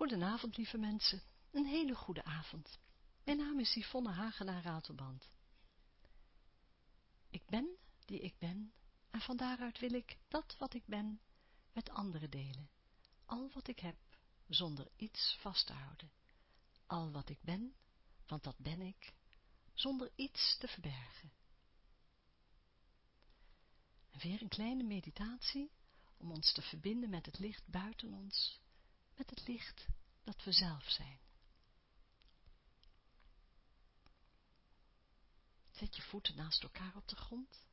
Goedenavond, lieve mensen. Een hele goede avond. Mijn naam is Yvonne Hagenaar Ratelband. Ik ben die ik ben en van daaruit wil ik dat wat ik ben met anderen delen. Al wat ik heb, zonder iets vast te houden. Al wat ik ben, want dat ben ik, zonder iets te verbergen. En weer een kleine meditatie om ons te verbinden met het licht buiten ons, met het licht dat we zelf zijn. Zet je voeten naast elkaar op de grond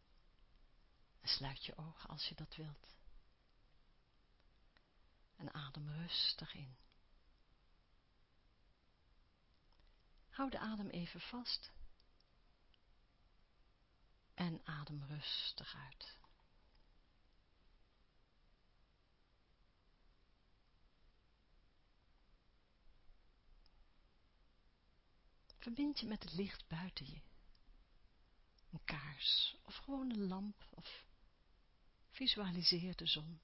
en sluit je ogen als je dat wilt. En adem rustig in. Hou de adem even vast en adem rustig uit. Verbind je met het licht buiten je. Een kaars of gewoon een lamp of visualiseer de zon.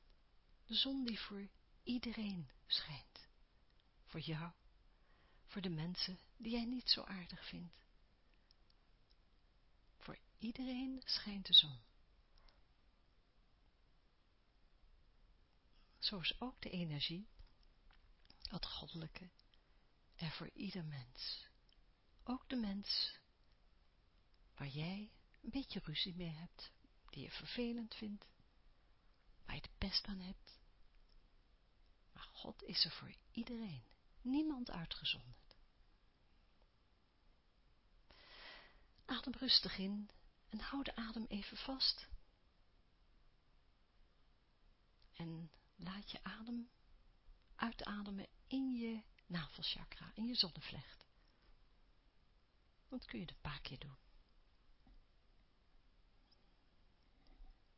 De zon die voor iedereen schijnt. Voor jou, voor de mensen die jij niet zo aardig vindt. Voor iedereen schijnt de zon. Zo is ook de energie, het goddelijke, er voor ieder mens. Ook de mens waar jij een beetje ruzie mee hebt, die je vervelend vindt, waar je de pest aan hebt. Maar God is er voor iedereen, niemand uitgezonderd. Adem rustig in en hou de adem even vast. En laat je adem uitademen in je navelchakra, in je zonnevlecht. Dat kun je een paar keer doen.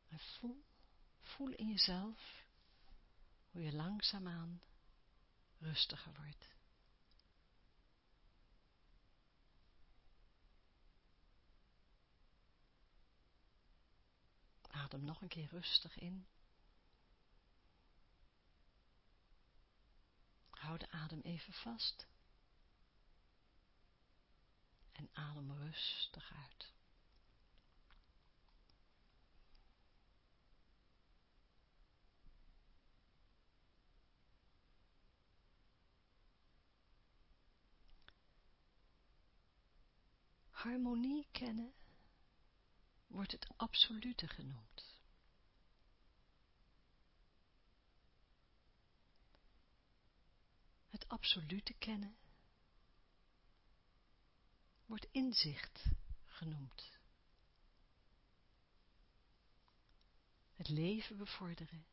En voel, voel in jezelf hoe je langzaamaan rustiger wordt. Adem nog een keer rustig in. Hou de adem even vast en adem rustig uit. Harmonie kennen wordt het absolute genoemd. Het absolute kennen wordt inzicht genoemd. Het leven bevorderen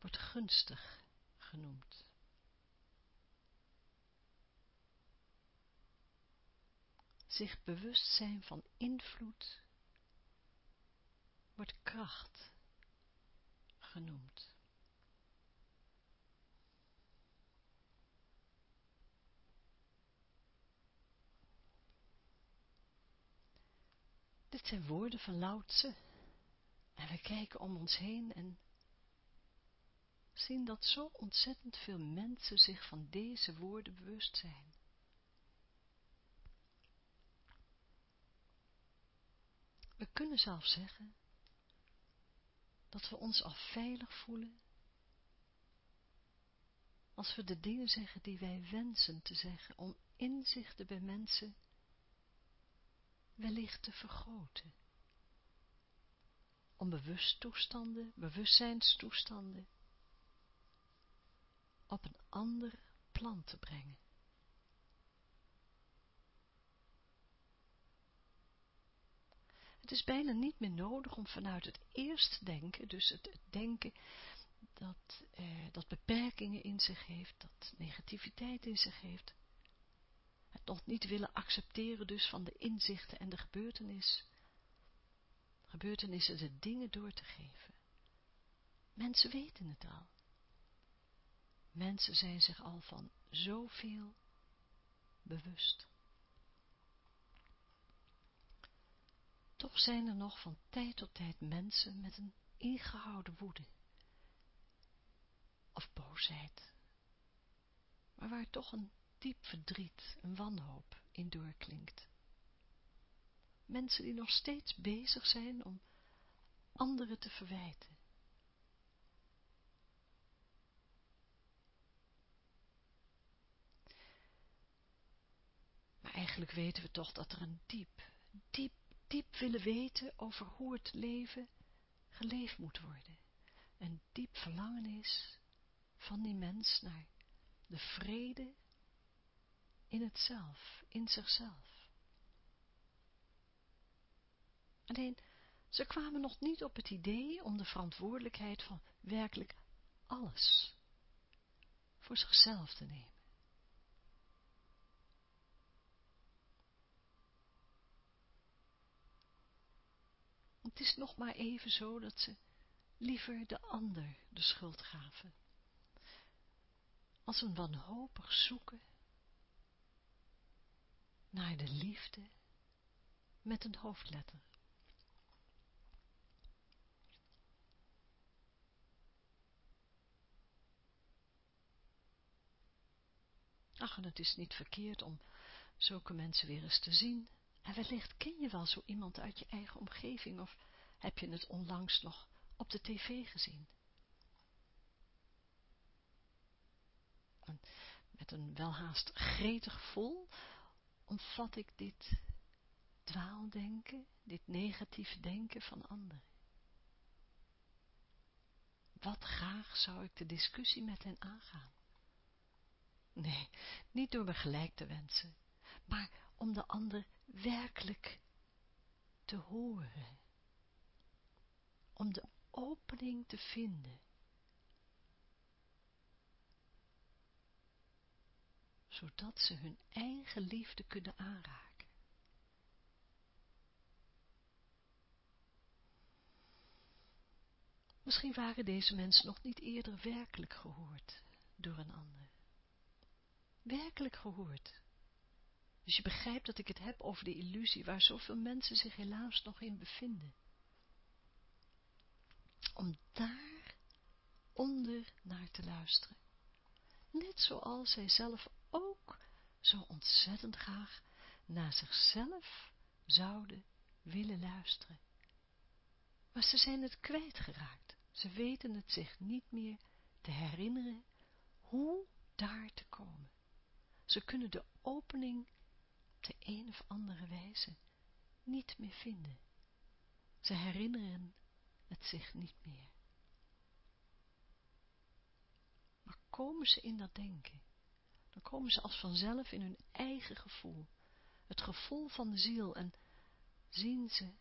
wordt gunstig genoemd. Zich bewust zijn van invloed wordt kracht genoemd. Dit zijn woorden van Lautse. En we kijken om ons heen en zien dat zo ontzettend veel mensen zich van deze woorden bewust zijn. We kunnen zelfs zeggen dat we ons al veilig voelen als we de dingen zeggen die wij wensen te zeggen om inzichten bij mensen wellicht te vergroten. Om bewusttoestanden, bewustzijnstoestanden op een ander plan te brengen. Het is bijna niet meer nodig om vanuit het eerste denken, dus het, het denken dat, eh, dat beperkingen in zich heeft, dat negativiteit in zich heeft, het nog niet willen accepteren dus van de inzichten en de gebeurtenis, gebeurtenissen de dingen door te geven. Mensen weten het al. Mensen zijn zich al van zoveel bewust. Toch zijn er nog van tijd tot tijd mensen met een ingehouden woede of boosheid maar waar toch een diep verdriet, een wanhoop in doorklinkt. Mensen die nog steeds bezig zijn om anderen te verwijten. Maar eigenlijk weten we toch dat er een diep, diep, diep willen weten over hoe het leven geleefd moet worden. Een diep verlangen is van die mens naar de vrede in het zelf, in zichzelf. Alleen, ze kwamen nog niet op het idee om de verantwoordelijkheid van werkelijk alles voor zichzelf te nemen. Het is nog maar even zo dat ze liever de ander de schuld gaven. Als een wanhopig zoeken naar de liefde met een hoofdletter. Ach, en het is niet verkeerd om zulke mensen weer eens te zien. En wellicht ken je wel zo iemand uit je eigen omgeving of heb je het onlangs nog op de tv gezien. En met een welhaast gretig gevoel omvat ik dit dwaaldenken, dit negatieve denken van anderen. Wat graag zou ik de discussie met hen aangaan. Nee, niet door me gelijk te wensen, maar om de ander werkelijk te horen. Om de opening te vinden. Zodat ze hun eigen liefde kunnen aanraken. Misschien waren deze mensen nog niet eerder werkelijk gehoord door een ander. Werkelijk gehoord. Dus je begrijpt dat ik het heb over de illusie waar zoveel mensen zich helaas nog in bevinden om daar onder naar te luisteren. Net zoals zij zelf zo ontzettend graag naar zichzelf zouden willen luisteren. Maar ze zijn het kwijtgeraakt. Ze weten het zich niet meer te herinneren hoe daar te komen. Ze kunnen de opening op de een of andere wijze niet meer vinden. Ze herinneren het zich niet meer. Maar komen ze in dat denken, dan komen ze als vanzelf in hun eigen gevoel, het gevoel van de ziel en zien ze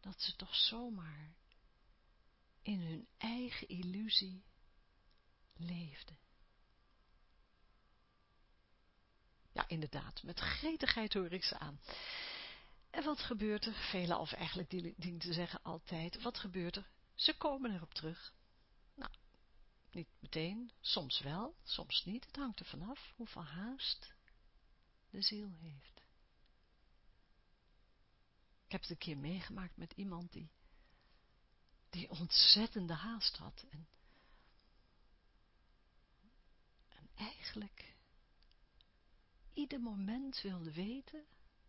dat ze toch zomaar in hun eigen illusie leefden. Ja, inderdaad, met gretigheid hoor ik ze aan. En wat gebeurt er? Velen, of eigenlijk dienen te zeggen altijd, wat gebeurt er? Ze komen erop terug. Niet meteen, soms wel, soms niet. Het hangt er vanaf hoeveel haast de ziel heeft. Ik heb het een keer meegemaakt met iemand die, die ontzettende haast had. En, en eigenlijk ieder moment wilde weten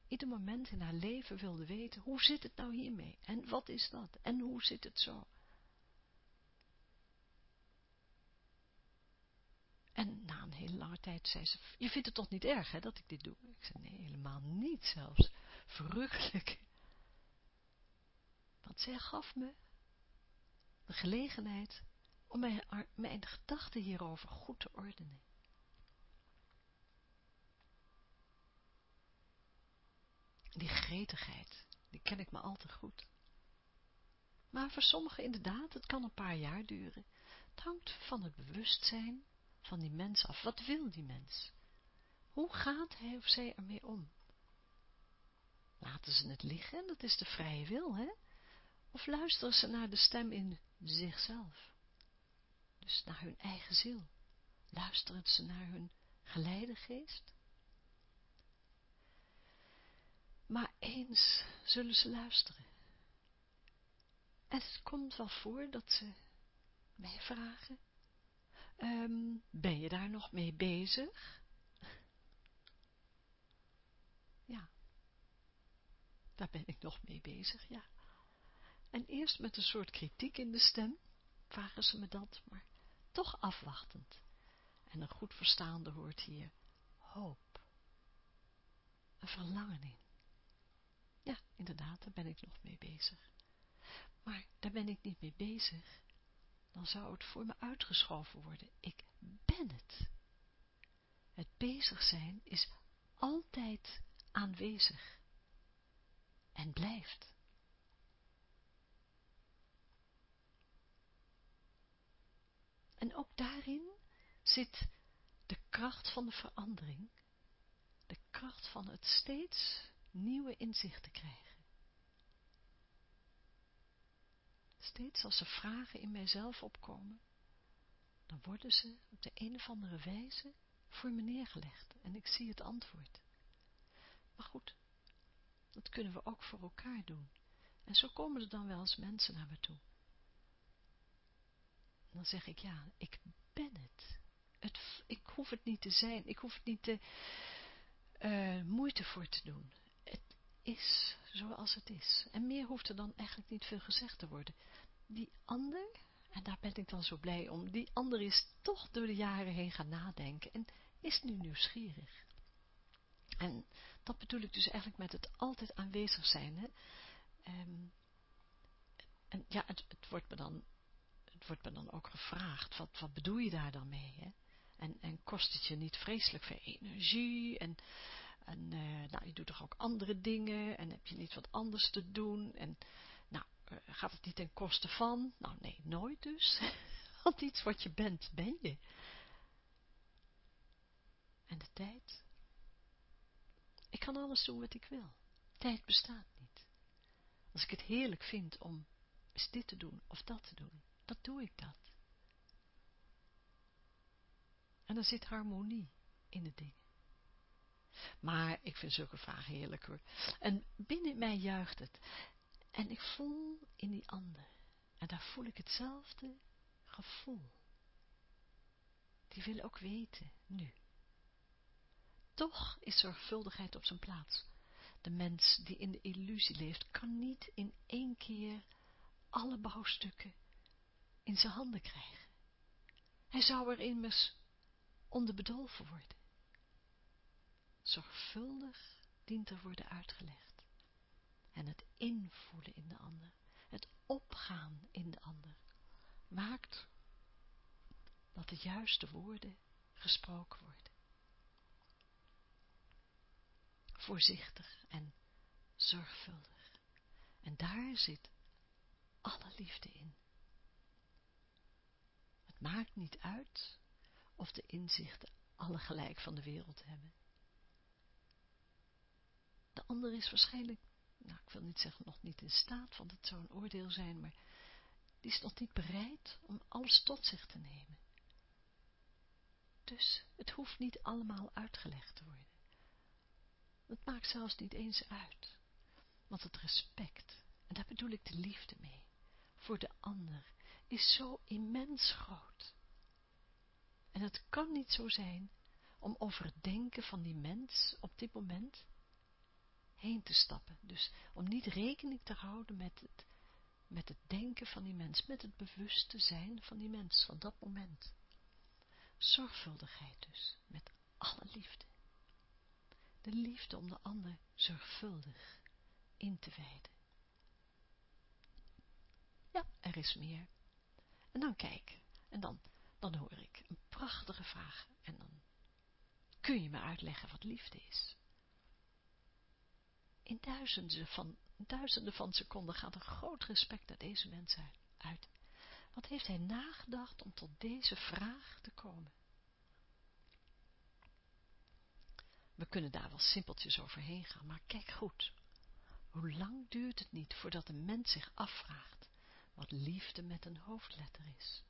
ieder moment in haar leven wilde weten, hoe zit het nou hiermee? En wat is dat? En hoe zit het zo? En na een hele lange tijd zei ze, je vindt het toch niet erg, hè, dat ik dit doe? Ik zei, nee, helemaal niet zelfs. Verrukkelijk. Want zij gaf me de gelegenheid om mijn, mijn gedachten hierover goed te ordenen. Die gretigheid, die ken ik me al te goed. Maar voor sommigen inderdaad, het kan een paar jaar duren. Het hangt van het bewustzijn van die mens af. Wat wil die mens? Hoe gaat hij of zij ermee om? Laten ze het liggen, dat is de vrije wil, hè? Of luisteren ze naar de stem in zichzelf? Dus naar hun eigen ziel. Luisteren ze naar hun geleidegeest? Maar eens zullen ze luisteren. En het komt wel voor dat ze mij vragen, Ehm, ben je daar nog mee bezig? Ja, daar ben ik nog mee bezig, ja. En eerst met een soort kritiek in de stem, vragen ze me dat, maar toch afwachtend. En een goed verstaande hoort hier hoop, een verlangen in. Ja, inderdaad, daar ben ik nog mee bezig. Maar daar ben ik niet mee bezig dan zou het voor me uitgeschoven worden. Ik ben het. Het bezig zijn is altijd aanwezig. En blijft. En ook daarin zit de kracht van de verandering, de kracht van het steeds nieuwe inzichten krijgen. Steeds als er vragen in mijzelf opkomen, dan worden ze op de een of andere wijze voor me neergelegd en ik zie het antwoord. Maar goed, dat kunnen we ook voor elkaar doen. En zo komen er dan wel eens mensen naar me toe. dan zeg ik, ja, ik ben het. het. Ik hoef het niet te zijn. Ik hoef het niet te uh, moeite voor te doen. Is zoals het is. En meer hoeft er dan eigenlijk niet veel gezegd te worden. Die ander, en daar ben ik dan zo blij om, die ander is toch door de jaren heen gaan nadenken en is nu nieuwsgierig. En dat bedoel ik dus eigenlijk met het altijd aanwezig zijn. Hè? Um, en ja, het, het, wordt me dan, het wordt me dan ook gevraagd, wat, wat bedoel je daar dan mee? Hè? En, en kost het je niet vreselijk veel energie? En, en uh, nou, je doet toch ook andere dingen? En heb je niet wat anders te doen? En nou, uh, gaat het niet ten koste van? Nou, nee, nooit dus. Want iets wat je bent, ben je. En de tijd, ik kan alles doen wat ik wil. Tijd bestaat niet. Als ik het heerlijk vind om eens dit te doen of dat te doen, dan doe ik dat. En er zit harmonie in de dingen. Maar ik vind zulke vragen heerlijk hoor. En binnen mij juicht het. En ik voel in die ander. En daar voel ik hetzelfde gevoel. Die wil ook weten, nu. Toch is zorgvuldigheid op zijn plaats. De mens die in de illusie leeft, kan niet in één keer alle bouwstukken in zijn handen krijgen. Hij zou er immers onder bedolven worden. Zorgvuldig dient er worden uitgelegd. En het invoelen in de ander, het opgaan in de ander, maakt dat de juiste woorden gesproken worden. voorzichtig en zorgvuldig. En daar zit alle liefde in. Het maakt niet uit of de inzichten alle gelijk van de wereld hebben. De ander is waarschijnlijk, nou ik wil niet zeggen nog niet in staat, want het zou een oordeel zijn, maar die is nog niet bereid om alles tot zich te nemen. Dus het hoeft niet allemaal uitgelegd te worden. Dat maakt zelfs niet eens uit. Want het respect, en daar bedoel ik de liefde mee, voor de ander, is zo immens groot. En het kan niet zo zijn om over het denken van die mens op dit moment heen te stappen. Dus om niet rekening te houden met het, met het denken van die mens, met het bewuste zijn van die mens, van dat moment. Zorgvuldigheid dus, met alle liefde de liefde om de ander zorgvuldig in te wijden. Ja, er is meer. En dan kijk, en dan, dan hoor ik een prachtige vraag en dan kun je me uitleggen wat liefde is. In duizenden van, duizenden van seconden gaat een groot respect naar deze mens uit. Wat heeft hij nagedacht om tot deze vraag te komen? We kunnen daar wel simpeltjes overheen gaan, maar kijk goed. Hoe lang duurt het niet voordat een mens zich afvraagt wat liefde met een hoofdletter is?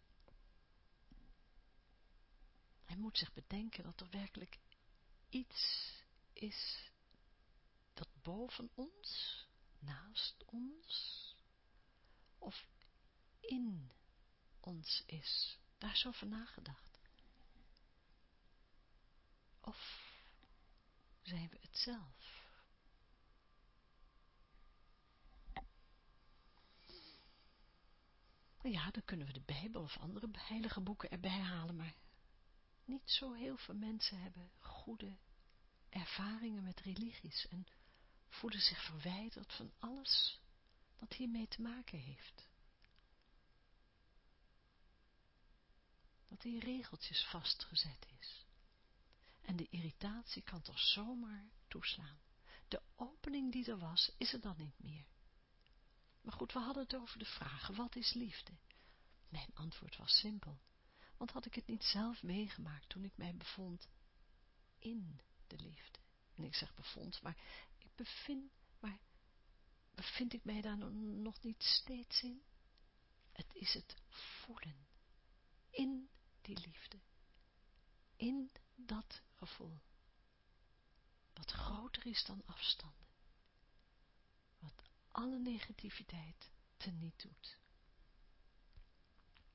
Hij moet zich bedenken dat er werkelijk iets is dat boven ons, naast ons of in ons is. Daar is over nagedacht. Of zijn we het zelf? Ja, dan kunnen we de Bijbel of andere heilige boeken erbij halen, maar niet zo heel veel mensen hebben goede ervaringen met religies en voelen zich verwijderd van alles wat hiermee te maken heeft. Dat in regeltjes vastgezet is. En de irritatie kan toch zomaar toeslaan. De opening die er was, is er dan niet meer. Maar goed, we hadden het over de vragen, wat is liefde? Mijn antwoord was simpel, want had ik het niet zelf meegemaakt toen ik mij bevond in de liefde. En ik zeg bevond, maar bevind, maar bevind ik mij daar nog niet steeds in? Het is het voelen, in die liefde, in dat gevoel, wat groter is dan afstanden, wat alle negativiteit teniet doet.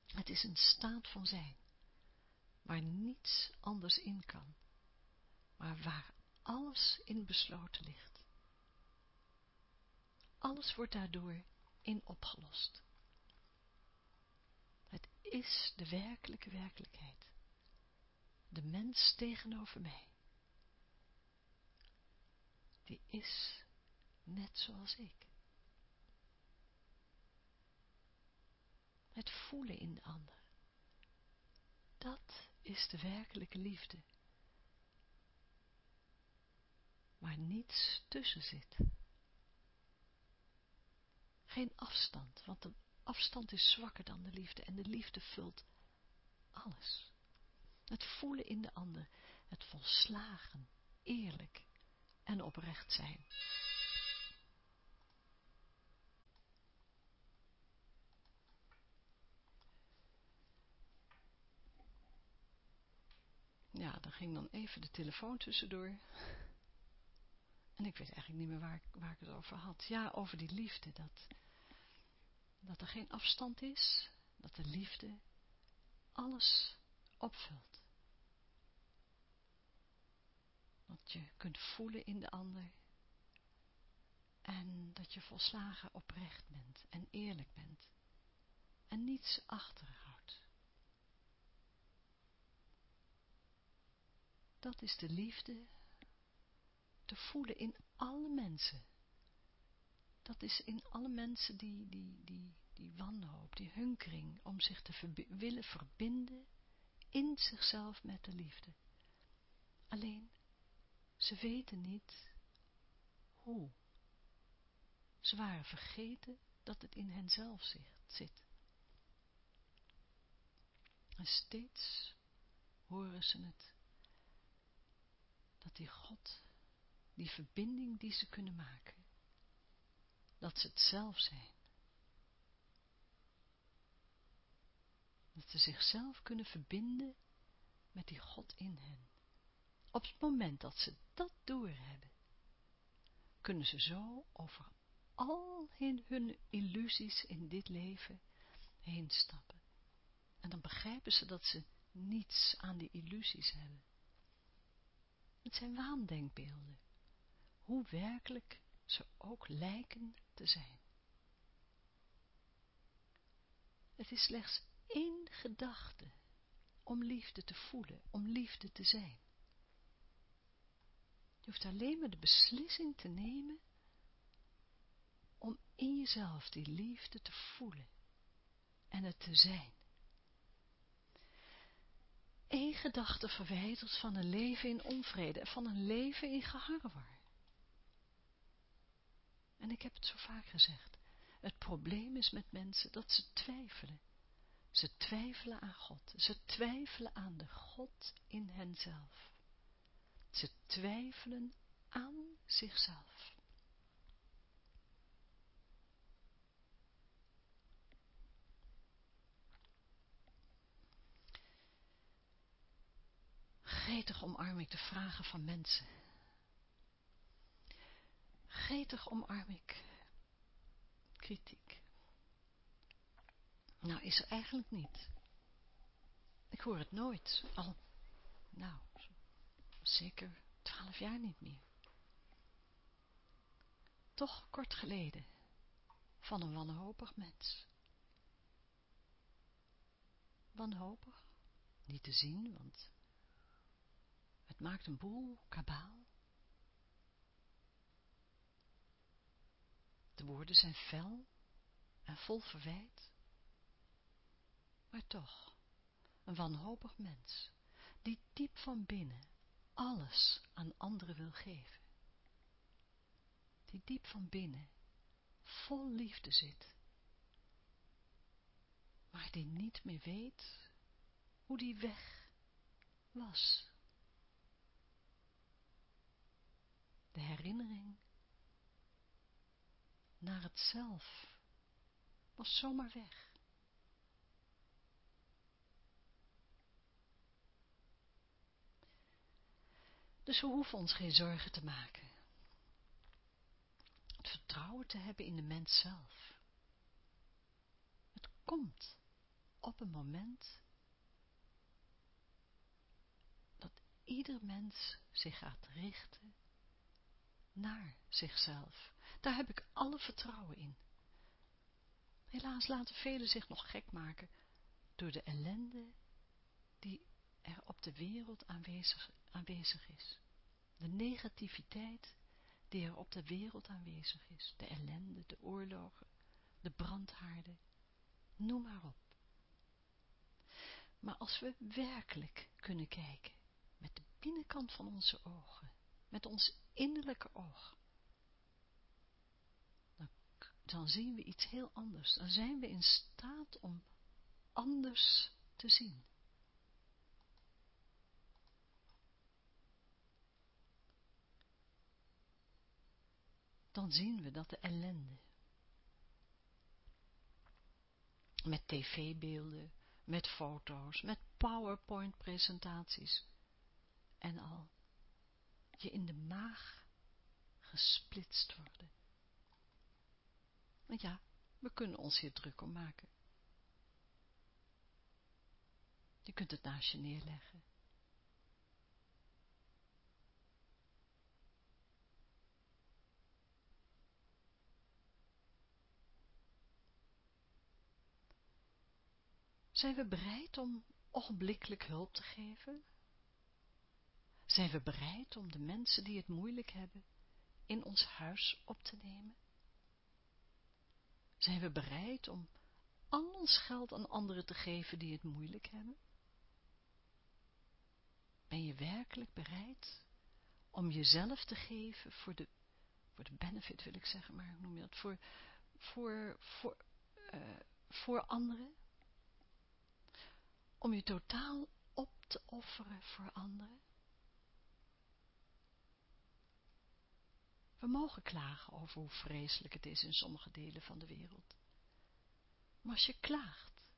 Het is een staat van zijn, waar niets anders in kan, maar waar alles in besloten ligt. Alles wordt daardoor in opgelost. Het is de werkelijke werkelijkheid. De mens tegenover mij. Die is net zoals ik. Het voelen in de ander. Dat is de werkelijke liefde. Waar niets tussen zit. Geen afstand, want de afstand is zwakker dan de liefde en de liefde vult alles. Het voelen in de ander, het volslagen, eerlijk en oprecht zijn. Ja, dan ging dan even de telefoon tussendoor. En ik weet eigenlijk niet meer waar, waar ik het over had. Ja, over die liefde, dat, dat er geen afstand is, dat de liefde alles opvult. Dat je kunt voelen in de ander. En dat je volslagen oprecht bent en eerlijk bent. En niets achterhoudt. Dat is de liefde te voelen in alle mensen. Dat is in alle mensen die, die, die, die wanhoop, die hunkering om zich te willen verbinden in zichzelf met de liefde. Alleen, ze weten niet hoe. Ze waren vergeten dat het in henzelf zit. En steeds horen ze het dat die God, die verbinding die ze kunnen maken, dat ze het zelf zijn. Dat ze zichzelf kunnen verbinden met die God in hen. Op het moment dat ze dat doorhebben, kunnen ze zo over al hun illusies in dit leven heen stappen. En dan begrijpen ze dat ze niets aan die illusies hebben. Het zijn waandenkbeelden, hoe werkelijk ze ook lijken te zijn. Het is slechts één gedachte om liefde te voelen, om liefde te zijn. Je hoeft alleen maar de beslissing te nemen om in jezelf die liefde te voelen en het te zijn. Eén gedachte verwijderd van een leven in onvrede, van een leven in geharrewar. En ik heb het zo vaak gezegd, het probleem is met mensen dat ze twijfelen. Ze twijfelen aan God, ze twijfelen aan de God in henzelf. Ze twijfelen aan zichzelf. Gretig omarm ik de vragen van mensen. Gretig omarm ik kritiek. Nou, is er eigenlijk niet. Ik hoor het nooit. Al, nou, zeker twaalf jaar niet meer. Toch kort geleden, van een wanhopig mens. wanhopig, niet te zien, want het maakt een boel kabaal. De woorden zijn fel en vol verwijt, maar toch een wanhopig mens, die diep van binnen alles aan anderen wil geven, die diep van binnen vol liefde zit, maar die niet meer weet hoe die weg was. De herinnering naar het zelf was zomaar weg. Dus we hoeven ons geen zorgen te maken. Het vertrouwen te hebben in de mens zelf. Het komt op een moment dat ieder mens zich gaat richten naar zichzelf. Daar heb ik alle vertrouwen in. Helaas laten velen zich nog gek maken door de ellende die er op de wereld aanwezig, aanwezig is. De negativiteit die er op de wereld aanwezig is. De ellende, de oorlogen, de brandhaarden, noem maar op. Maar als we werkelijk kunnen kijken, met de binnenkant van onze ogen, met ons innerlijke oog, dan, dan zien we iets heel anders. Dan zijn we in staat om anders te zien. Dan zien we dat de ellende met tv-beelden, met foto's, met PowerPoint-presentaties en al je in de maag gesplitst worden. Want ja, we kunnen ons hier druk om maken. Je kunt het naast je neerleggen. Zijn we bereid om ogenblikkelijk hulp te geven? Zijn we bereid om de mensen die het moeilijk hebben in ons huis op te nemen? Zijn we bereid om al ons geld aan anderen te geven die het moeilijk hebben? Ben je werkelijk bereid om jezelf te geven voor de, voor de benefit wil ik zeggen, maar hoe noem je dat, voor, voor, voor, uh, voor anderen? Om je totaal op te offeren voor anderen? We mogen klagen over hoe vreselijk het is in sommige delen van de wereld. Maar als je klaagt,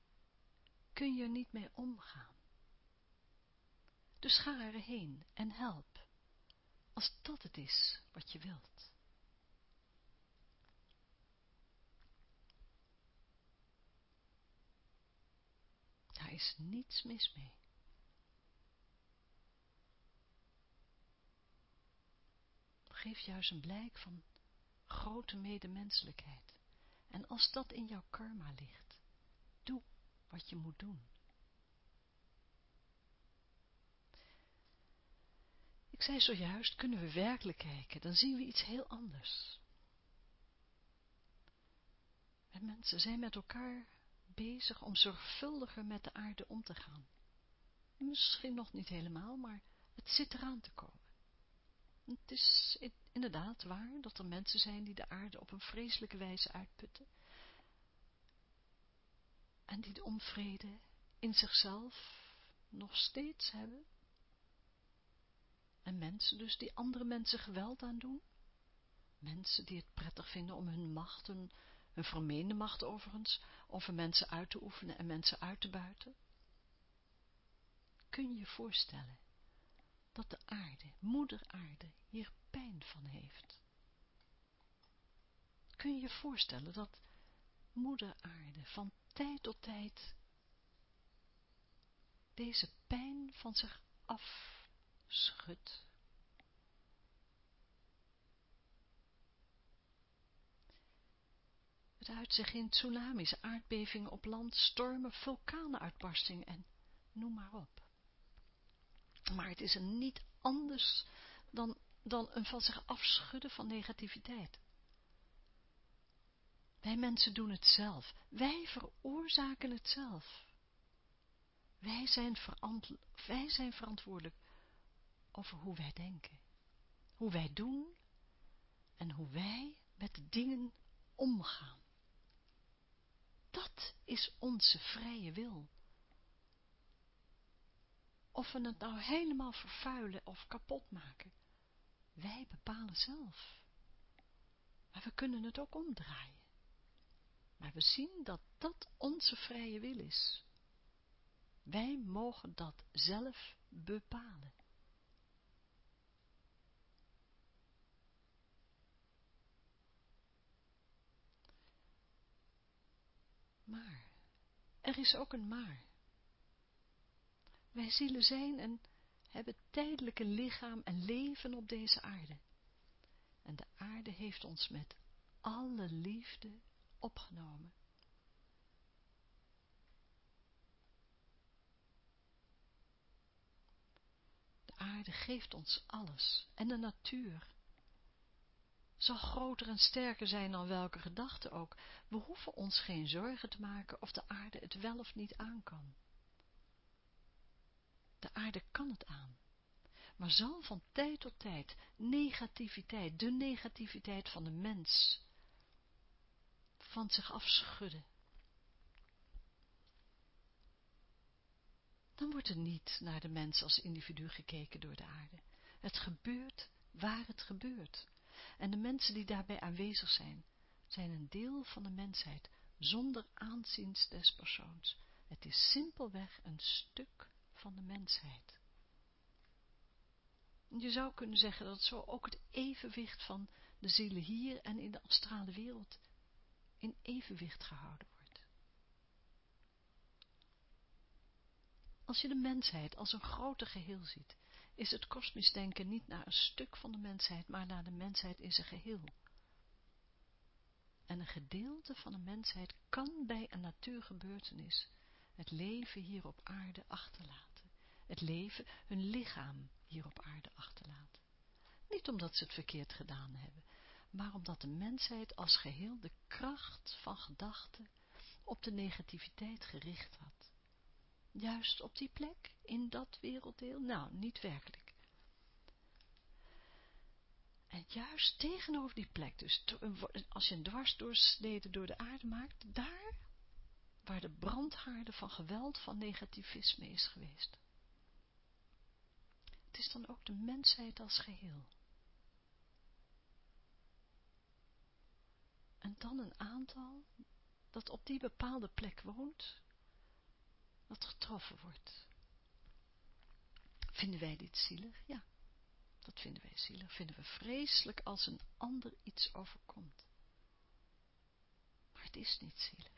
kun je er niet mee omgaan. Dus ga erheen en help, als dat het is wat je wilt. Daar is niets mis mee. Geef juist een blijk van grote medemenselijkheid. En als dat in jouw karma ligt, doe wat je moet doen. Ik zei zojuist, kunnen we werkelijk kijken, dan zien we iets heel anders. En mensen zijn met elkaar bezig om zorgvuldiger met de aarde om te gaan. Misschien nog niet helemaal, maar het zit eraan te komen. Het is inderdaad waar dat er mensen zijn die de aarde op een vreselijke wijze uitputten. En die de onvrede in zichzelf nog steeds hebben. En mensen dus die andere mensen geweld aandoen. Mensen die het prettig vinden om hun macht, hun, hun vermeende macht overigens, over mensen uit te oefenen en mensen uit te buiten. Kun je je voorstellen dat de aarde, moeder aarde, hier pijn van heeft. Kun je je voorstellen dat moeder aarde van tijd tot tijd deze pijn van zich afschudt? Het uitzicht in tsunamis, aardbevingen op land, stormen, vulkanenuitbarstingen en noem maar op. Maar het is een niet anders dan, dan een van zich afschudden van negativiteit. Wij mensen doen het zelf. Wij veroorzaken het zelf. Wij zijn, wij zijn verantwoordelijk over hoe wij denken. Hoe wij doen en hoe wij met de dingen omgaan. Dat is onze vrije wil. Of we het nou helemaal vervuilen of kapot maken. Wij bepalen zelf. Maar we kunnen het ook omdraaien. Maar we zien dat dat onze vrije wil is. Wij mogen dat zelf bepalen. Maar, er is ook een maar. Wij zielen zijn en hebben tijdelijke lichaam en leven op deze aarde. En de aarde heeft ons met alle liefde opgenomen. De aarde geeft ons alles en de natuur zal groter en sterker zijn dan welke gedachte ook. We hoeven ons geen zorgen te maken of de aarde het wel of niet aan kan. De aarde kan het aan, maar zal van tijd tot tijd negativiteit, de negativiteit van de mens, van zich afschudden. Dan wordt er niet naar de mens als individu gekeken door de aarde. Het gebeurt waar het gebeurt. En de mensen die daarbij aanwezig zijn, zijn een deel van de mensheid, zonder aanziens des persoons. Het is simpelweg een stuk van de mensheid. Je zou kunnen zeggen dat zo ook het evenwicht van de zielen hier en in de astrale wereld in evenwicht gehouden wordt. Als je de mensheid als een groter geheel ziet, is het kosmisch denken niet naar een stuk van de mensheid, maar naar de mensheid in zijn geheel. En een gedeelte van de mensheid kan bij een natuurgebeurtenis het leven hier op aarde achterlaten. Het leven, hun lichaam hier op aarde achterlaten. Niet omdat ze het verkeerd gedaan hebben, maar omdat de mensheid als geheel de kracht van gedachten op de negativiteit gericht had. Juist op die plek, in dat werelddeel? Nou, niet werkelijk. En juist tegenover die plek, dus als je een dwarsdoorsnede door de aarde maakt, daar waar de brandhaarde van geweld, van negativisme is geweest. Het is dan ook de mensheid als geheel. En dan een aantal dat op die bepaalde plek woont, dat getroffen wordt. Vinden wij dit zielig? Ja, dat vinden wij zielig. Vinden we vreselijk als een ander iets overkomt. Maar het is niet zielig.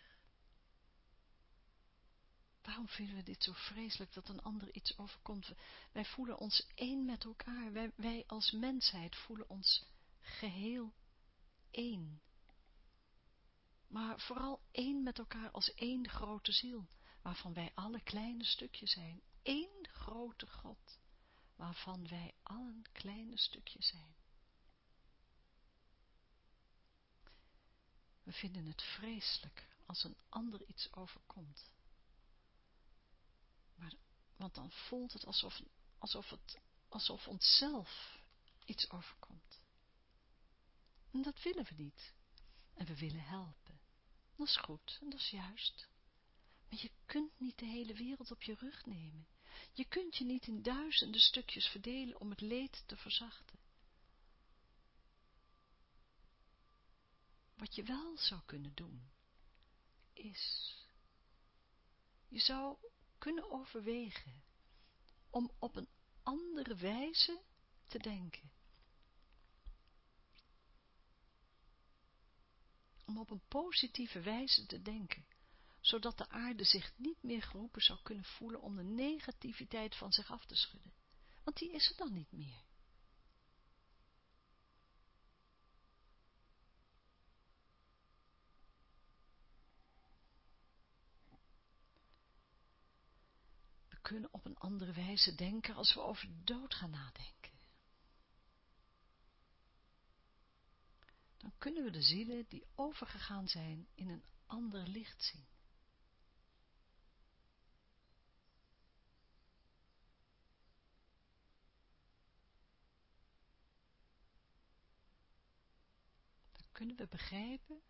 Waarom vinden we dit zo vreselijk dat een ander iets overkomt? Wij voelen ons één met elkaar. Wij, wij als mensheid voelen ons geheel één. Maar vooral één met elkaar als één grote ziel waarvan wij alle kleine stukjes zijn. Eén grote God, waarvan wij allen kleine stukjes zijn. We vinden het vreselijk als een ander iets overkomt. Want dan voelt het alsof, alsof, het alsof onszelf iets overkomt. En dat willen we niet. En we willen helpen. Dat is goed en dat is juist. Maar je kunt niet de hele wereld op je rug nemen. Je kunt je niet in duizenden stukjes verdelen om het leed te verzachten. Wat je wel zou kunnen doen, is, je zou kunnen overwegen om op een andere wijze te denken. Om op een positieve wijze te denken zodat de aarde zich niet meer geroepen zou kunnen voelen om de negativiteit van zich af te schudden. Want die is er dan niet meer. Kunnen op een andere wijze denken als we over de dood gaan nadenken. Dan kunnen we de zielen die overgegaan zijn in een ander licht zien. Dan kunnen we begrijpen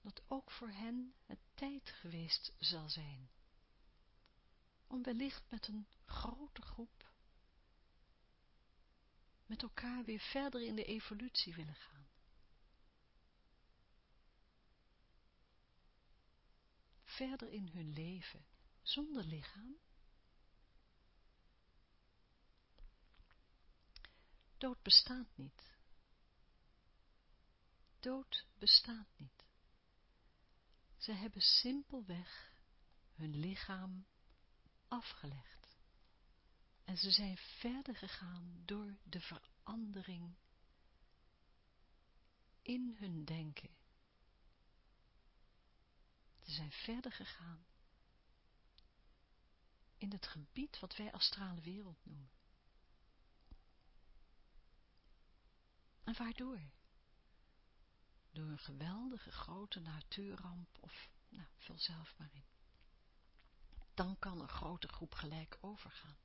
dat ook voor hen het tijd geweest zal zijn, om wellicht met een grote groep met elkaar weer verder in de evolutie willen gaan. Verder in hun leven, zonder lichaam. Dood bestaat niet. Dood bestaat niet. Ze hebben simpelweg hun lichaam afgelegd. En ze zijn verder gegaan door de verandering in hun denken. Ze zijn verder gegaan in het gebied wat wij astrale wereld noemen. En waardoor? Door een geweldige grote natuurramp of, nou, vul zelf maar in. Dan kan een grote groep gelijk overgaan.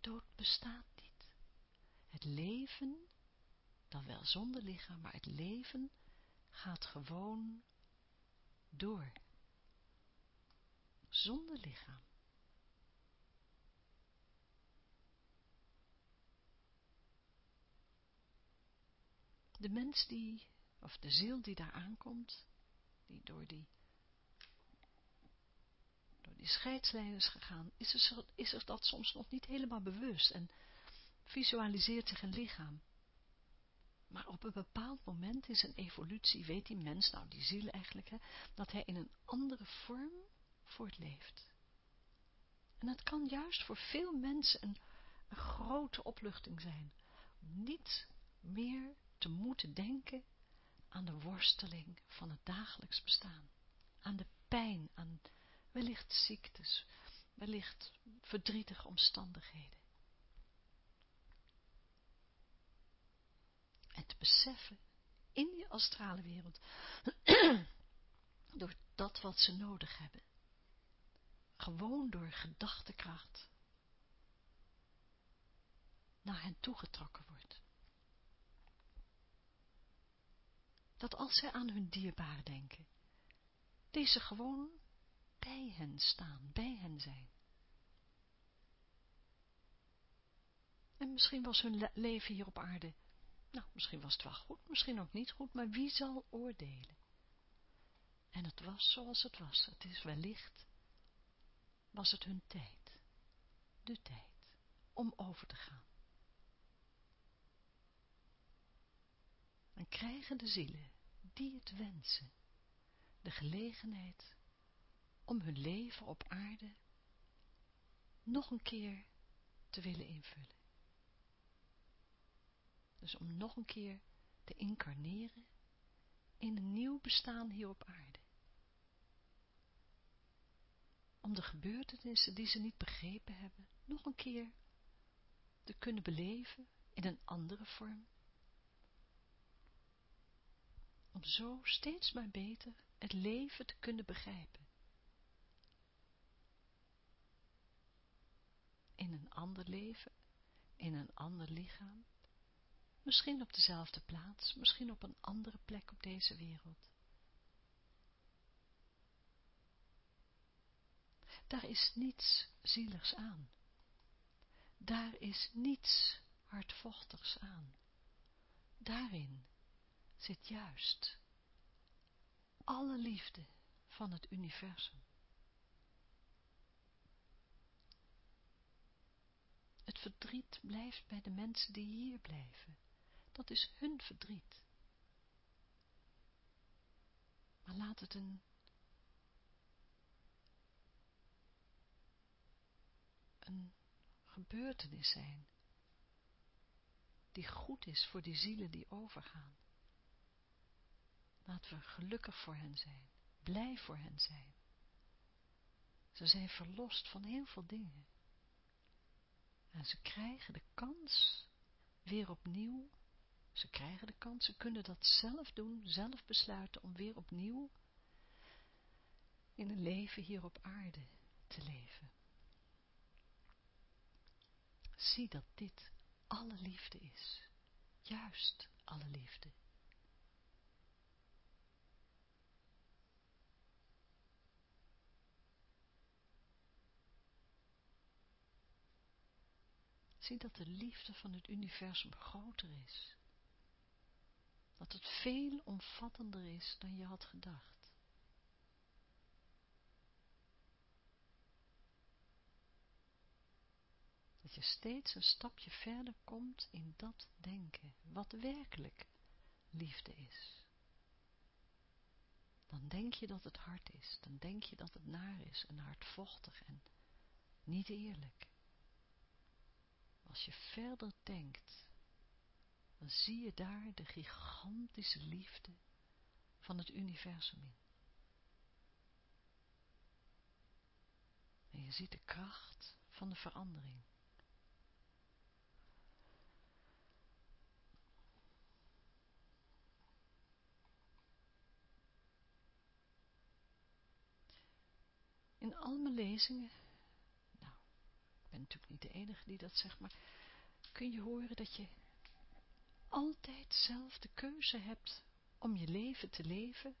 Dood bestaat niet. Het leven, dan wel zonder lichaam, maar het leven gaat gewoon door. Zonder lichaam. De mens die of de ziel die daar aankomt, die door die, door die scheidslijn is gegaan, is er, is dat soms nog niet helemaal bewust en visualiseert zich een lichaam. Maar op een bepaald moment in zijn evolutie weet die mens, nou die ziel eigenlijk, hè, dat hij in een andere vorm voortleeft. En dat kan juist voor veel mensen een, een grote opluchting zijn. Om niet meer te moeten denken aan de worsteling van het dagelijks bestaan, aan de pijn, aan wellicht ziektes, wellicht verdrietige omstandigheden. En te beseffen in die astrale wereld, door dat wat ze nodig hebben, gewoon door gedachtekracht, naar hen toegetrokken wordt. Dat als zij aan hun dierbaren denken, deze gewoon bij hen staan, bij hen zijn. En misschien was hun leven hier op aarde, nou, misschien was het wel goed, misschien ook niet goed, maar wie zal oordelen? En het was zoals het was, het is wellicht, was het hun tijd, de tijd, om over te gaan. En krijgen de zielen die het wensen, de gelegenheid om hun leven op aarde nog een keer te willen invullen. Dus om nog een keer te incarneren in een nieuw bestaan hier op aarde. Om de gebeurtenissen die ze niet begrepen hebben, nog een keer te kunnen beleven in een andere vorm om zo steeds maar beter het leven te kunnen begrijpen. In een ander leven, in een ander lichaam, misschien op dezelfde plaats, misschien op een andere plek op deze wereld. Daar is niets zieligs aan. Daar is niets hardvochtigs aan. Daarin zit juist alle liefde van het universum. Het verdriet blijft bij de mensen die hier blijven. Dat is hun verdriet. Maar laat het een, een gebeurtenis zijn die goed is voor die zielen die overgaan. Laten we gelukkig voor hen zijn, blij voor hen zijn. Ze zijn verlost van heel veel dingen. En ze krijgen de kans weer opnieuw. Ze krijgen de kans, ze kunnen dat zelf doen, zelf besluiten om weer opnieuw in een leven hier op aarde te leven. Zie dat dit alle liefde is. Juist alle liefde. Zie dat de liefde van het universum groter is. Dat het veel omvattender is dan je had gedacht. Dat je steeds een stapje verder komt in dat denken, wat werkelijk liefde is. Dan denk je dat het hard is, dan denk je dat het naar is en hardvochtig en niet eerlijk. Als je verder denkt, dan zie je daar de gigantische liefde van het universum in. En je ziet de kracht van de verandering. In al mijn lezingen ben natuurlijk niet de enige die dat zegt, maar kun je horen dat je altijd zelf de keuze hebt om je leven te leven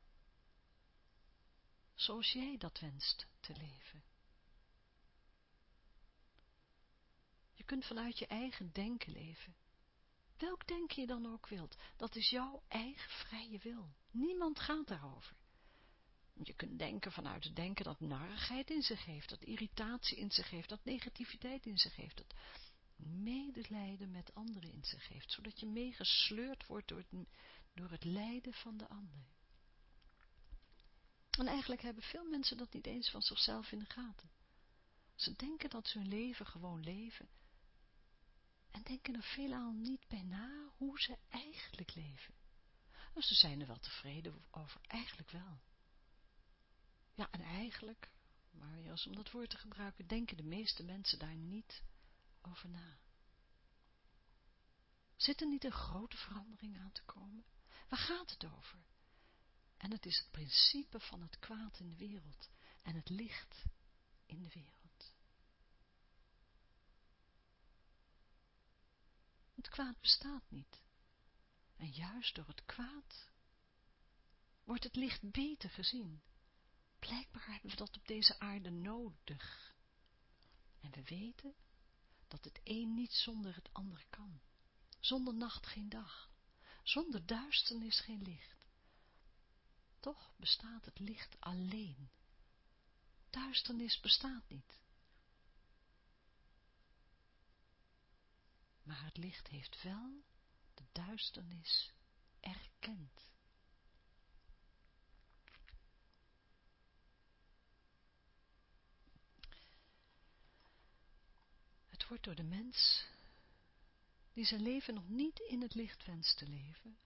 zoals jij dat wenst te leven. Je kunt vanuit je eigen denken leven. Welk denken je dan ook wilt, dat is jouw eigen vrije wil. Niemand gaat daarover. Je kunt denken vanuit het denken dat narigheid in zich heeft, dat irritatie in zich heeft, dat negativiteit in zich heeft, dat medelijden met anderen in zich heeft, zodat je meegesleurd wordt door het, door het lijden van de ander. En eigenlijk hebben veel mensen dat niet eens van zichzelf in de gaten. Ze denken dat ze hun leven gewoon leven en denken er veelal niet bij na hoe ze eigenlijk leven. Dus ze zijn er wel tevreden over, eigenlijk wel. Ja, en eigenlijk, maar juist om dat woord te gebruiken, denken de meeste mensen daar niet over na. Zit er niet een grote verandering aan te komen? Waar gaat het over? En het is het principe van het kwaad in de wereld en het licht in de wereld. Het kwaad bestaat niet. En juist door het kwaad wordt het licht beter gezien. Blijkbaar hebben we dat op deze aarde nodig. En we weten dat het een niet zonder het andere kan. Zonder nacht geen dag. Zonder duisternis geen licht. Toch bestaat het licht alleen. Duisternis bestaat niet. Maar het licht heeft wel de duisternis erkend. Wordt door de mens, die zijn leven nog niet in het licht wenst te leven,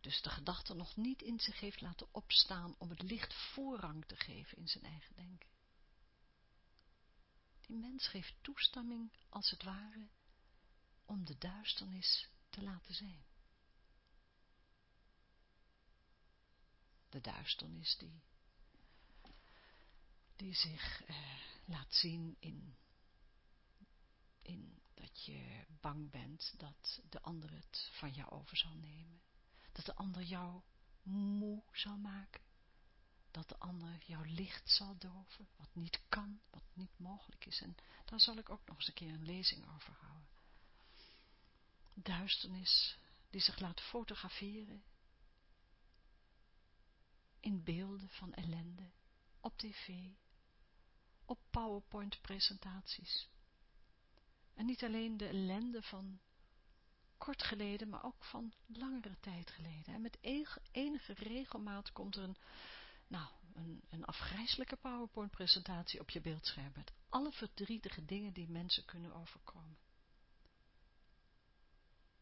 dus de gedachte nog niet in zich heeft laten opstaan om het licht voorrang te geven in zijn eigen denken. Die mens geeft toestemming, als het ware, om de duisternis te laten zijn. De duisternis die, die zich eh, laat zien in in dat je bang bent dat de ander het van jou over zal nemen. Dat de ander jou moe zal maken. Dat de ander jouw licht zal doven, wat niet kan, wat niet mogelijk is. En daar zal ik ook nog eens een keer een lezing over houden. Duisternis die zich laat fotograferen in beelden van ellende, op tv, op powerpoint presentaties, en niet alleen de ellende van kort geleden, maar ook van langere tijd geleden. En met enige regelmaat komt er een, nou, een, een afgrijzelijke PowerPoint-presentatie op je beeldscherm. Met alle verdrietige dingen die mensen kunnen overkomen.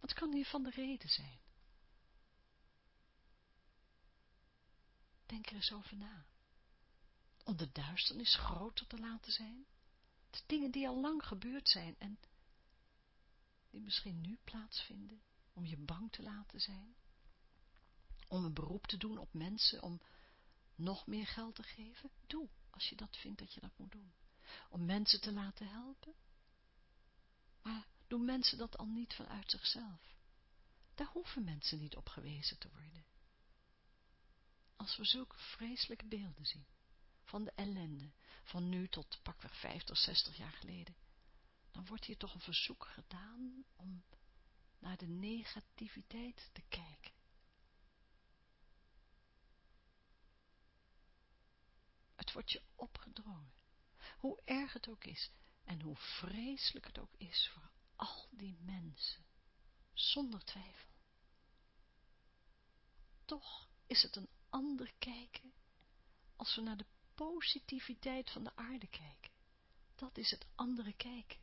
Wat kan hiervan de reden zijn? Denk er eens over na. om de duisternis groter te laten zijn. Dingen die al lang gebeurd zijn en die misschien nu plaatsvinden, om je bang te laten zijn. Om een beroep te doen op mensen, om nog meer geld te geven. Doe, als je dat vindt dat je dat moet doen. Om mensen te laten helpen. Maar doen mensen dat al niet vanuit zichzelf. Daar hoeven mensen niet op gewezen te worden. Als we zulke vreselijke beelden zien, van de ellende, van nu tot pakweg 50, 60 jaar geleden, dan wordt hier toch een verzoek gedaan om naar de negativiteit te kijken. Het wordt je opgedrongen, hoe erg het ook is en hoe vreselijk het ook is voor al die mensen, zonder twijfel. Toch is het een ander kijken als we naar de positiviteit van de aarde kijken. Dat is het andere kijken.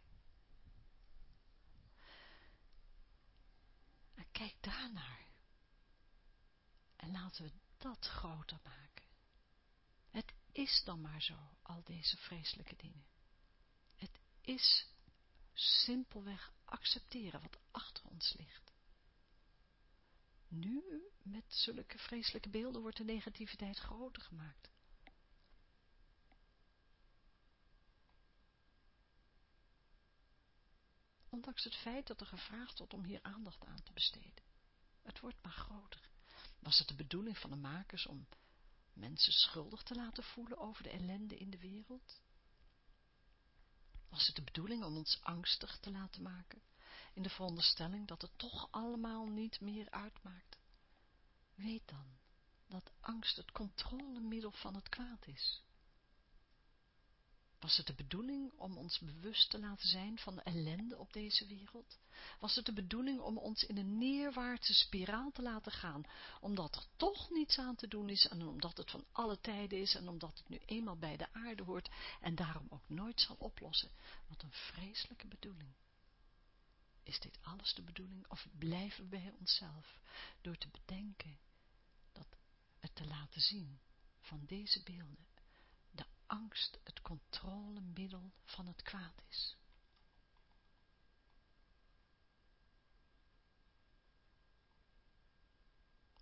En kijk daarnaar. En laten we dat groter maken. Het is dan maar zo, al deze vreselijke dingen. Het is simpelweg accepteren wat achter ons ligt. Nu, met zulke vreselijke beelden, wordt de negativiteit groter gemaakt. Ondanks het feit dat er gevraagd wordt om hier aandacht aan te besteden. Het wordt maar groter. Was het de bedoeling van de makers om mensen schuldig te laten voelen over de ellende in de wereld? Was het de bedoeling om ons angstig te laten maken, in de veronderstelling dat het toch allemaal niet meer uitmaakt? Weet dan dat angst het controlemiddel van het kwaad is. Was het de bedoeling om ons bewust te laten zijn van de ellende op deze wereld? Was het de bedoeling om ons in een neerwaartse spiraal te laten gaan, omdat er toch niets aan te doen is en omdat het van alle tijden is en omdat het nu eenmaal bij de aarde hoort en daarom ook nooit zal oplossen? Wat een vreselijke bedoeling. Is dit alles de bedoeling of blijven we bij onszelf door te bedenken dat het te laten zien van deze beelden angst het controlemiddel van het kwaad is.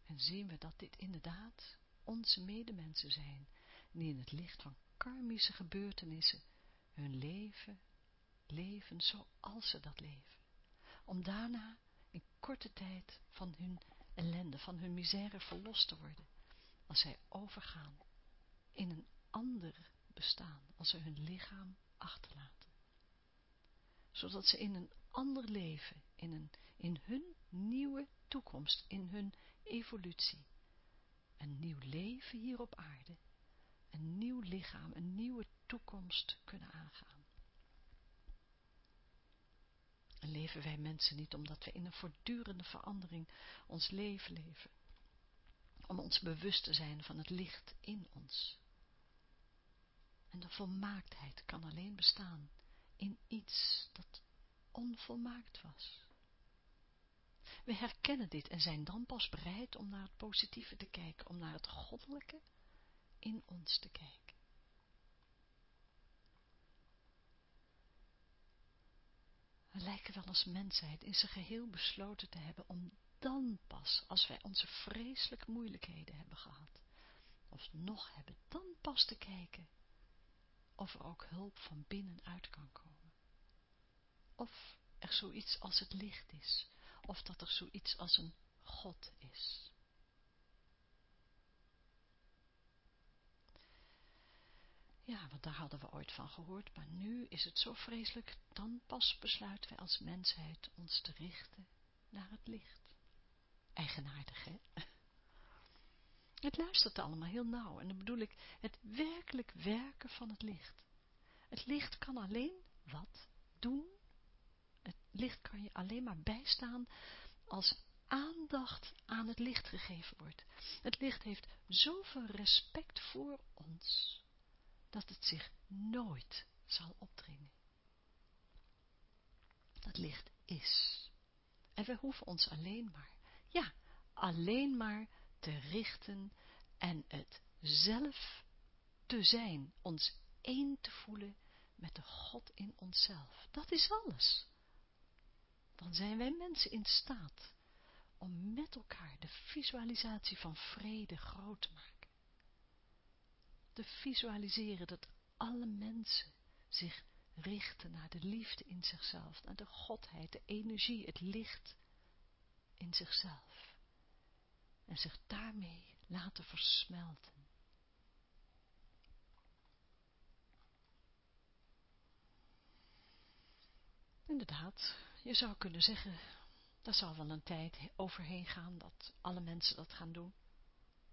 En zien we dat dit inderdaad onze medemensen zijn, die in het licht van karmische gebeurtenissen hun leven leven zoals ze dat leven, om daarna in korte tijd van hun ellende, van hun misère verlost te worden, als zij overgaan in een ander bestaan, als ze hun lichaam achterlaten. Zodat ze in een ander leven, in, een, in hun nieuwe toekomst, in hun evolutie, een nieuw leven hier op aarde, een nieuw lichaam, een nieuwe toekomst kunnen aangaan. En leven wij mensen niet omdat we in een voortdurende verandering ons leven leven, om ons bewust te zijn van het licht in ons. En de volmaaktheid kan alleen bestaan in iets dat onvolmaakt was. We herkennen dit en zijn dan pas bereid om naar het positieve te kijken, om naar het goddelijke in ons te kijken. We lijken wel als mensheid in zijn geheel besloten te hebben om dan pas, als wij onze vreselijke moeilijkheden hebben gehad, of nog hebben, dan pas te kijken of er ook hulp van binnenuit kan komen. Of er zoiets als het licht is, of dat er zoiets als een God is. Ja, want daar hadden we ooit van gehoord, maar nu is het zo vreselijk, dan pas besluiten wij als mensheid ons te richten naar het licht. Eigenaardig, hè? Het luistert allemaal heel nauw en dan bedoel ik het werkelijk werken van het licht. Het licht kan alleen wat doen. Het licht kan je alleen maar bijstaan als aandacht aan het licht gegeven wordt. Het licht heeft zoveel respect voor ons, dat het zich nooit zal opdringen. Dat licht is. En we hoeven ons alleen maar, ja, alleen maar te richten en het zelf te zijn, ons één te voelen met de God in onszelf. Dat is alles. Dan zijn wij mensen in staat om met elkaar de visualisatie van vrede groot te maken. Te visualiseren dat alle mensen zich richten naar de liefde in zichzelf, naar de godheid, de energie, het licht in zichzelf. En zich daarmee laten versmelten. Inderdaad, je zou kunnen zeggen, daar zal wel een tijd overheen gaan dat alle mensen dat gaan doen.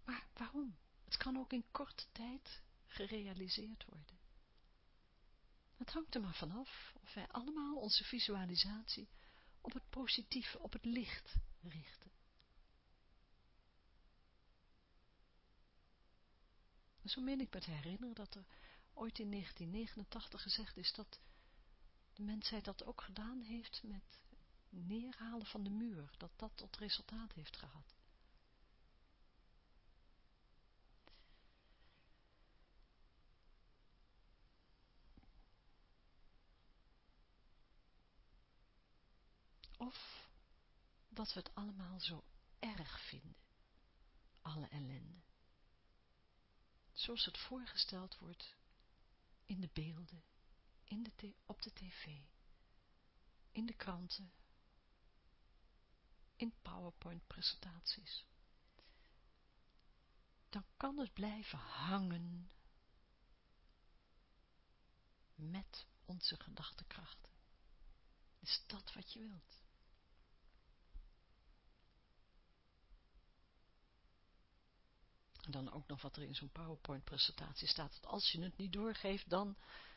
Maar waarom? Het kan ook in korte tijd gerealiseerd worden. Het hangt er maar vanaf of wij allemaal onze visualisatie op het positieve, op het licht richten. Zo meen ik me te herinneren dat er ooit in 1989 gezegd is dat de mensheid dat ook gedaan heeft met neerhalen van de muur, dat dat tot resultaat heeft gehad. Of dat we het allemaal zo erg vinden, alle ellende. Zoals het voorgesteld wordt in de beelden, in de op de tv, in de kranten, in PowerPoint-presentaties. Dan kan het blijven hangen met onze gedachtekrachten. Is dat wat je wilt? En dan ook nog wat er in zo'n PowerPoint-presentatie staat. Als je het niet doorgeeft, dan...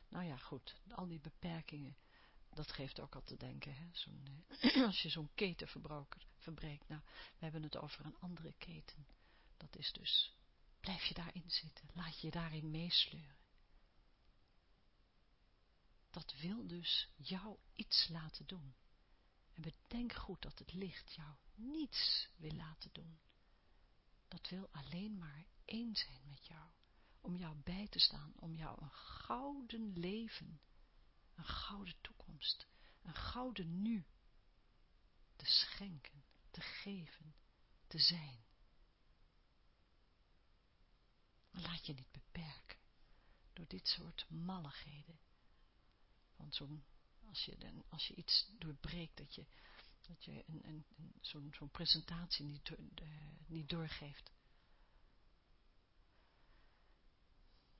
Nou ja, goed. Al die beperkingen. Dat geeft ook al te denken. Hè? Eh, als je zo'n keten verbreekt. Nou, we hebben het over een andere keten. Dat is dus... Blijf je daarin zitten. Laat je daarin meesleuren. Dat wil dus jou iets laten doen. En bedenk goed dat het licht jou niets wil laten doen dat wil alleen maar één zijn met jou. Om jou bij te staan, om jou een gouden leven, een gouden toekomst, een gouden nu te schenken, te geven, te zijn. laat je niet beperken door dit soort malligheden. Want zo'n, als, je, als je iets doorbreekt, dat je dat je een, een, een, zo'n zo presentatie niet, uh, niet doorgeeft.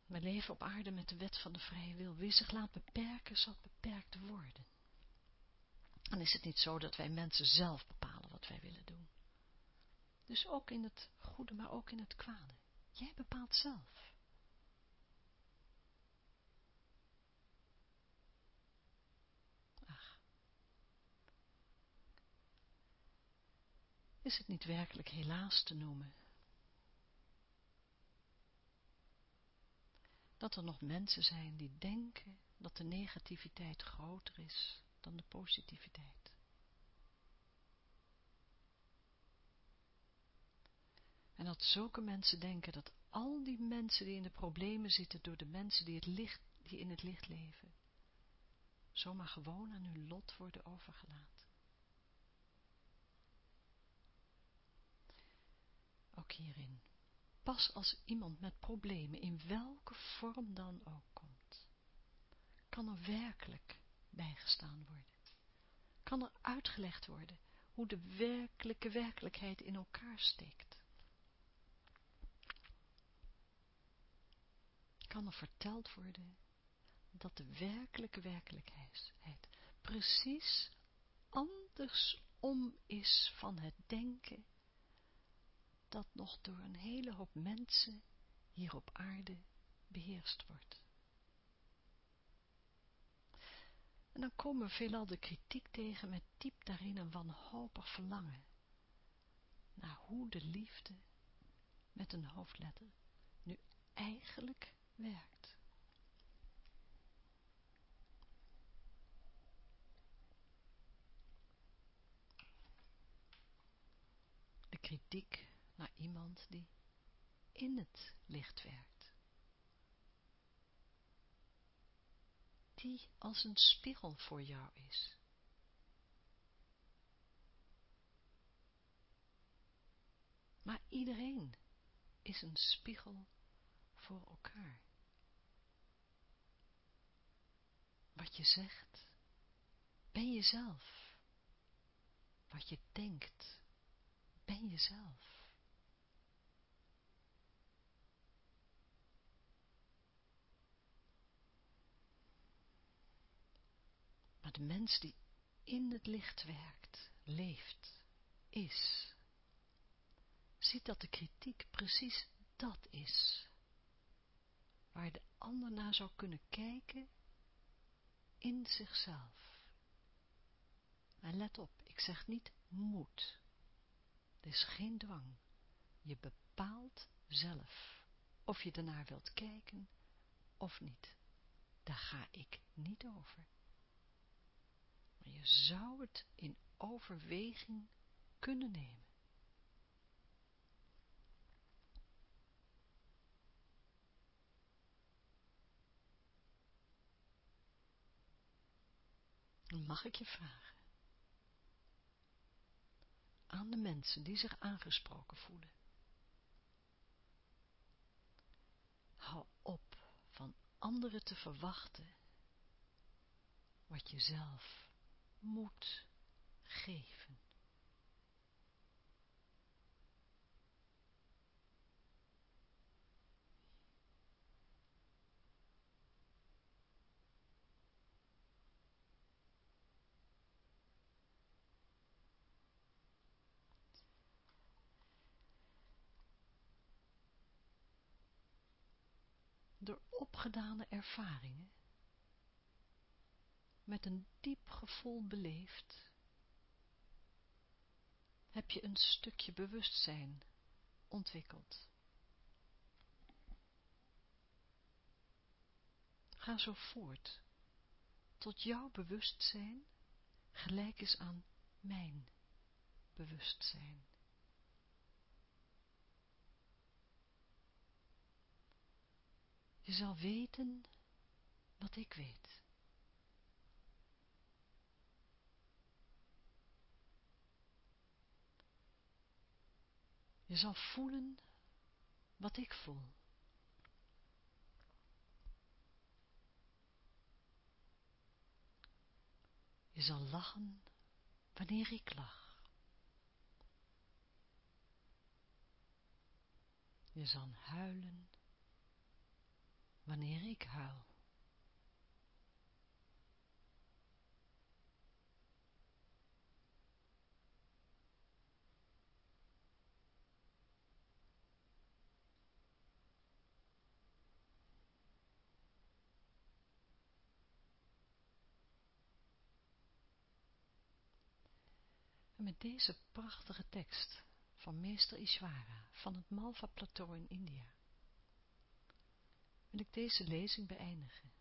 We leven op aarde met de wet van de vrije wil. Wie zich laat beperken, zal beperkt worden. Dan is het niet zo dat wij mensen zelf bepalen wat wij willen doen. Dus ook in het goede, maar ook in het kwade. Jij bepaalt zelf. Is het niet werkelijk helaas te noemen. Dat er nog mensen zijn die denken dat de negativiteit groter is dan de positiviteit. En dat zulke mensen denken dat al die mensen die in de problemen zitten door de mensen die, het licht, die in het licht leven, zomaar gewoon aan hun lot worden overgelaten. Ook hierin. Pas als iemand met problemen, in welke vorm dan ook komt, kan er werkelijk bijgestaan worden. Kan er uitgelegd worden hoe de werkelijke werkelijkheid in elkaar steekt. Kan er verteld worden dat de werkelijke werkelijkheid precies andersom is van het denken dat nog door een hele hoop mensen hier op aarde beheerst wordt. En dan komen veelal de kritiek tegen met diep daarin een wanhopig verlangen naar hoe de liefde met een hoofdletter nu eigenlijk werkt. De kritiek naar iemand die in het licht werkt. die als een spiegel voor jou is. Maar iedereen is een spiegel voor elkaar. Wat je zegt, ben jezelf. Wat je denkt, ben jezelf. Maar de mens die in het licht werkt, leeft, is, ziet dat de kritiek precies dat is, waar de ander naar zou kunnen kijken in zichzelf. En let op, ik zeg niet moet. Er is geen dwang. Je bepaalt zelf of je ernaar wilt kijken of niet. Daar ga ik niet over. Je zou het in overweging kunnen nemen. Mag ik je vragen? Aan de mensen die zich aangesproken voelen. Hou op van anderen te verwachten wat je zelf moet geven. door opgedane ervaringen, met een diep gevoel beleefd, heb je een stukje bewustzijn ontwikkeld. Ga zo voort, tot jouw bewustzijn gelijk is aan mijn bewustzijn. Je zal weten wat ik weet. Je zal voelen wat ik voel. Je zal lachen wanneer ik lach. Je zal huilen wanneer ik huil. Met deze prachtige tekst van meester Ishwara van het Malva Plateau in India wil ik deze lezing beëindigen.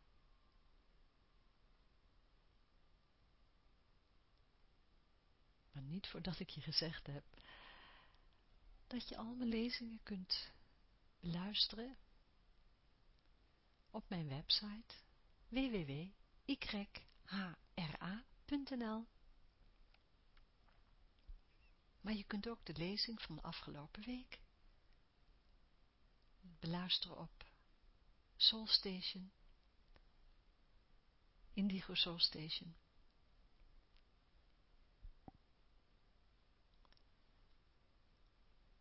Maar niet voordat ik je gezegd heb dat je al mijn lezingen kunt beluisteren op mijn website www.yhra.nl Maar je kunt ook de lezing van de afgelopen week beluisteren op Soul Station, Indigo Soul Station.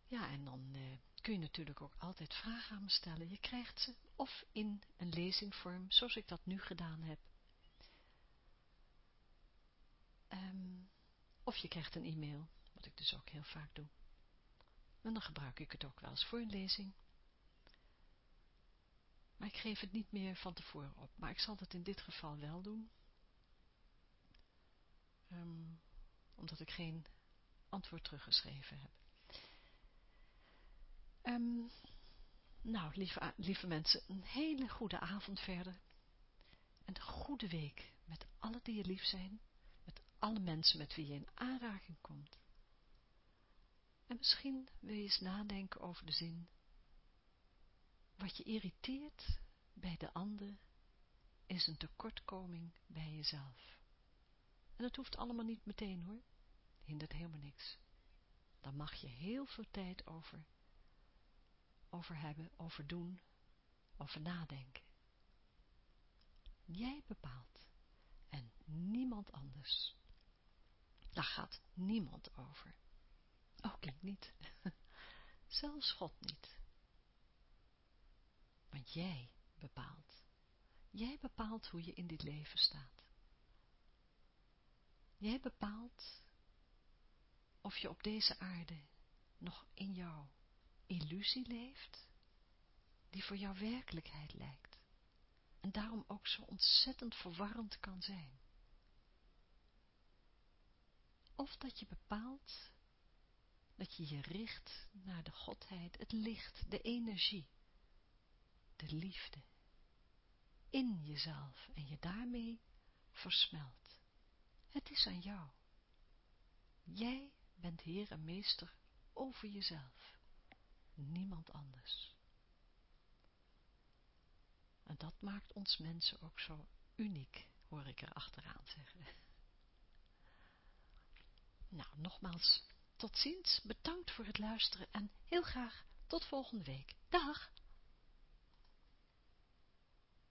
Ja, en dan uh, kun je natuurlijk ook altijd vragen aan me stellen. Je krijgt ze of in een lezingvorm, zoals ik dat nu gedaan heb. Um, of je krijgt een e-mail, wat ik dus ook heel vaak doe. En dan gebruik ik het ook wel eens voor een lezing. Maar ik geef het niet meer van tevoren op. Maar ik zal het in dit geval wel doen. Um, omdat ik geen antwoord teruggeschreven heb. Um, nou, lieve, lieve mensen, een hele goede avond verder. En een goede week met alle die je lief zijn. Met alle mensen met wie je in aanraking komt. En misschien wil je eens nadenken over de zin wat je irriteert bij de ander is een tekortkoming bij jezelf. En dat hoeft allemaal niet meteen hoor, hindert helemaal niks. Daar mag je heel veel tijd over, over hebben, over doen, over nadenken. Jij bepaalt en niemand anders. Daar gaat niemand over. Ook ik niet. Zelfs God niet. Want jij bepaalt. Jij bepaalt hoe je in dit leven staat. Jij bepaalt of je op deze aarde nog in jouw illusie leeft, die voor jouw werkelijkheid lijkt en daarom ook zo ontzettend verwarrend kan zijn. Of dat je bepaalt dat je je richt naar de Godheid, het licht, de energie, de liefde, in jezelf en je daarmee versmelt. Het is aan jou. Jij bent Heer en Meester over jezelf, niemand anders. En dat maakt ons mensen ook zo uniek, hoor ik er achteraan zeggen. Nou, nogmaals, tot ziens, bedankt voor het luisteren en heel graag tot volgende week. Dag!